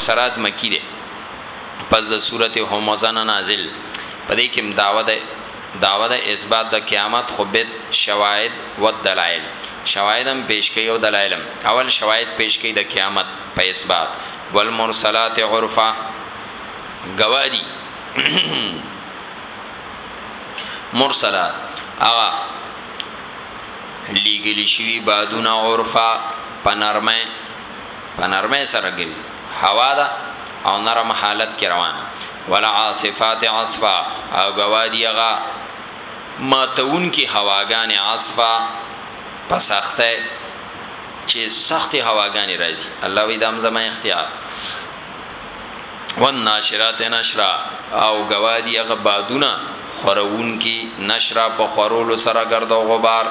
سرات مکی دی پس د سورت همزه نه نازل په دې کې داوا ده داوا ده اثبات د قیامت خو بد شواهد و دلایل شواهد هم پیش کوي او دلایل هم اول شواهد پیش کوي د قیامت په اثبات والمرسلات عرفا گوادی مرسلات اغا لیګلی شوی بادونه عرفا پنرمه په نرمۍ سره ګرځي هوا ده او نرم حالت کې روانه ولعاصفات عصفا او ګوادي هغه ماتونکي هواګانې عصفا په سخته چې سختي هواګانې راځي الله وی دام زما اختیار والناشرات نشرا او گوادی هغه بادونه خورون کی نشرا په خورولو سره ګرد او غبار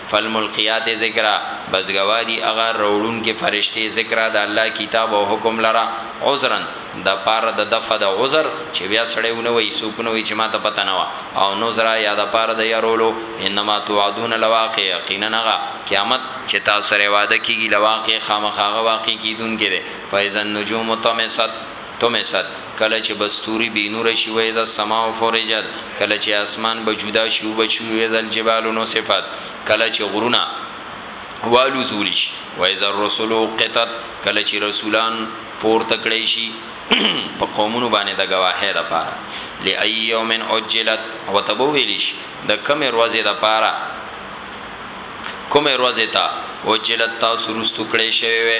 فالملقیات ذکرا بس ګواه دي هغه راوړونکي فرشتې ذکرا د الله کتاب او حکم لره عذرا دپاره د دفع د عذر چې بیا سړی ونه وایي څوک ونه وایي چې ماته پته نه وه او نذرا یا دپاره د یارولو انما توعدون لواقع یقینا هغه قیامت چې تاسو سره یې وعده کیږي لواقع خامخا هغه واقع کیدونکی دی فاذا النجوم طمست تمثل، کله چې به ستوري بې نوره شي، واذا السماء فرجت، کله چې اسمان به جدا شي وبه چوي، واذا الجبال نصفت، کله چې غرونه والوزول شي، واذا الرسل اقتت، کله چې رسولان پورته کړی شي په قومونو باندې د ګواهی د پاره لای یوم اجلت او ته به ویل شي د کوم ورځې د پاره کوم ورځې ته اجلت تاسو رستو کړی شوی وي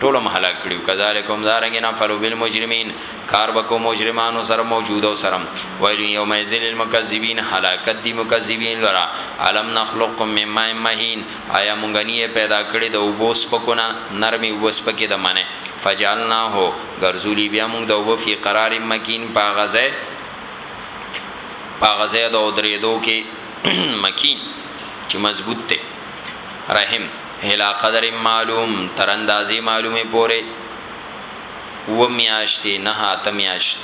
ټول محلا کړیو کذالکم دارنګ نه فلو بالمجرمین کار بکو مجرمانو سره موجود او سرم ویل یوم ذل المکذبین هلاکت دی مکذبین لرا علم نخلقکم مما مهین آیا مونږ نه پیدا کړی د وبوس پکونه نرمي وبوس پکې د منه فجعلنا هو غرزولی بیا مونږ د وبو فی قرار مکین پاغزه پاغزه د درې دو کې مکین چې مضبوط ته رحم الی قدر معلوم تر اندازې معلومې پورې اووه میاشتې نهه اته میاشت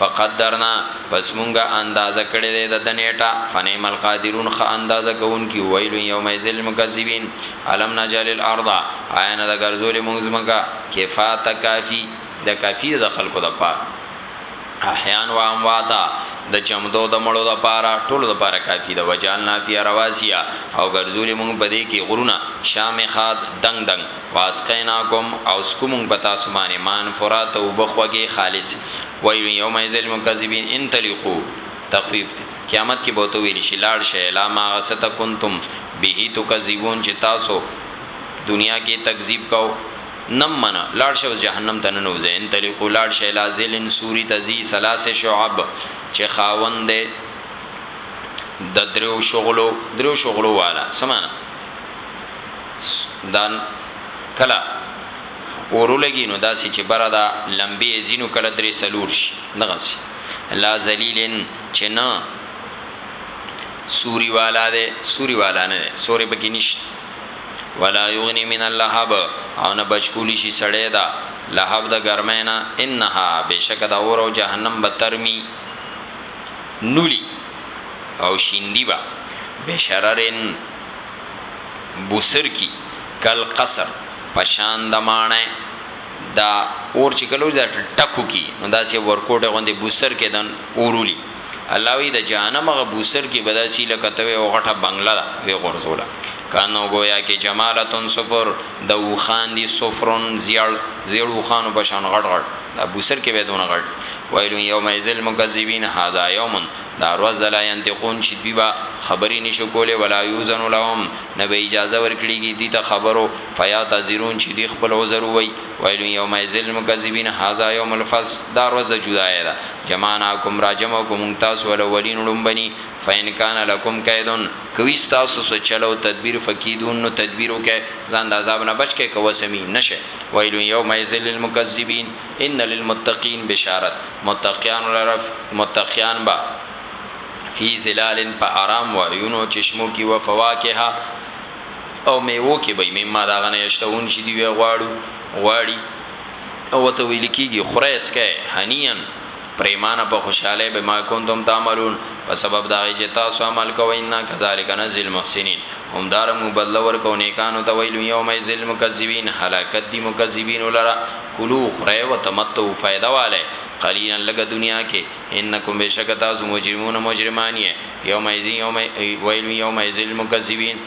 فقدرنا پس مونږه اندازه کړې ده د دنیټه فنعم القادرون خ اندازه کوونکی ویل یوم ذل مکذبین علم نجل الارض آیا نه د ګرځول مونږ مګه کفات کافی د کافی د خلکو د پاره احیان و امواتا د جمدو د مړو د پاره ټولو د پاره کافی ده وجعلنا فی رواسیا او ګرځولی مونږ په دې کې غرونه شامخات دنګ دنګ واسقیناکم او سکو مونږ په تاسو باندې مان فرات او بخوږی خالص ویل یوم ازل مکذبین انطلقو تخفیف دی قیامت کې به تو ویل شي لاړ شي لا ما غسته کنتم به تکذبون چې تاسو دنیا کې تکذیب کاو نم منه لاړ شه اوس جهنم ته ننوځی انطلقو لاړ شی الی ظل سوری ته ذی ثلاث شعب چه خاوند دی د دریو شغلو دریو شغلو والا څه معنی دا کله اورولګي نو داسې چې بره دا لمبي زینو کله درې سلور شي دغه سي لا ذلیلن چې نه سوري والا ده سوري والا نه ده سوري بګینش ولا یغنی من اللهب او نه بچ کولی شي سړی دا لهب د ګرمۍ نه انها بشک دا اور او جهنم به ترمی نولی او شیندی با بشررن بوسر کی کل قصر پشان د مانه دا اور چې کلو دا ټکو کی نو دا سی ورکوټه غوندي بوسر کې دن اورولی الله وی د جهنم هغه بوسر کې بداسي لکه ته یو غټه بنگله ده وی غرزوله کانو گویا کې جمالتون صفر د وخان دي صفرون زیړ زیړ وخانو په شان غړ غړ دا بوسر کې بدون غړ ویل یوم ازل مکذبین هاذا یوم دا روز د لا ينتقون چې دی با خبرې نشو کوله ولا یوزن لهم نه به اجازه ورکړيږي دي ته خبرو فیا تذرون چې دی خپل عذر وای ویل یوم ازل مکذبین هاذا یوم الفصل دا روز جدای ده جمعناکم را جمع کو مونږ تاسو الاولین لومبنی فین کان لکم کیدون کوي تاسو سو چلو تدبیر فکیدون نو تدبیر وکه ځان د عذاب نه بچ کې کو سمي نشه ویل یوم یذل للمکذبین ان للمتقین بشارت متقیان لرف متقیان با فی ظلال په آرام و عیونو چشمو کی و فواکه او میوه کې به مما دا غنه یشتون شي دی غواړو غواړي او ته ویل کیږي خره اسکه هنیان پریمانه په خوشاله به ما کوندم تعملون په سبب دا چې تاسو عمل کوئ نه کذالک نزل محسنین هم دار مو بدل ورکو نیکانو ته ویل یوم ذل مکذبین هلاکت دی مکذبین لرا کلو خره و تمتو فائدہ والے قلیلا لګه دنیا کې انکم بشک تاسو مجرمون مجرمانی یوم ذی یوم ویل یوم ذل مکذبین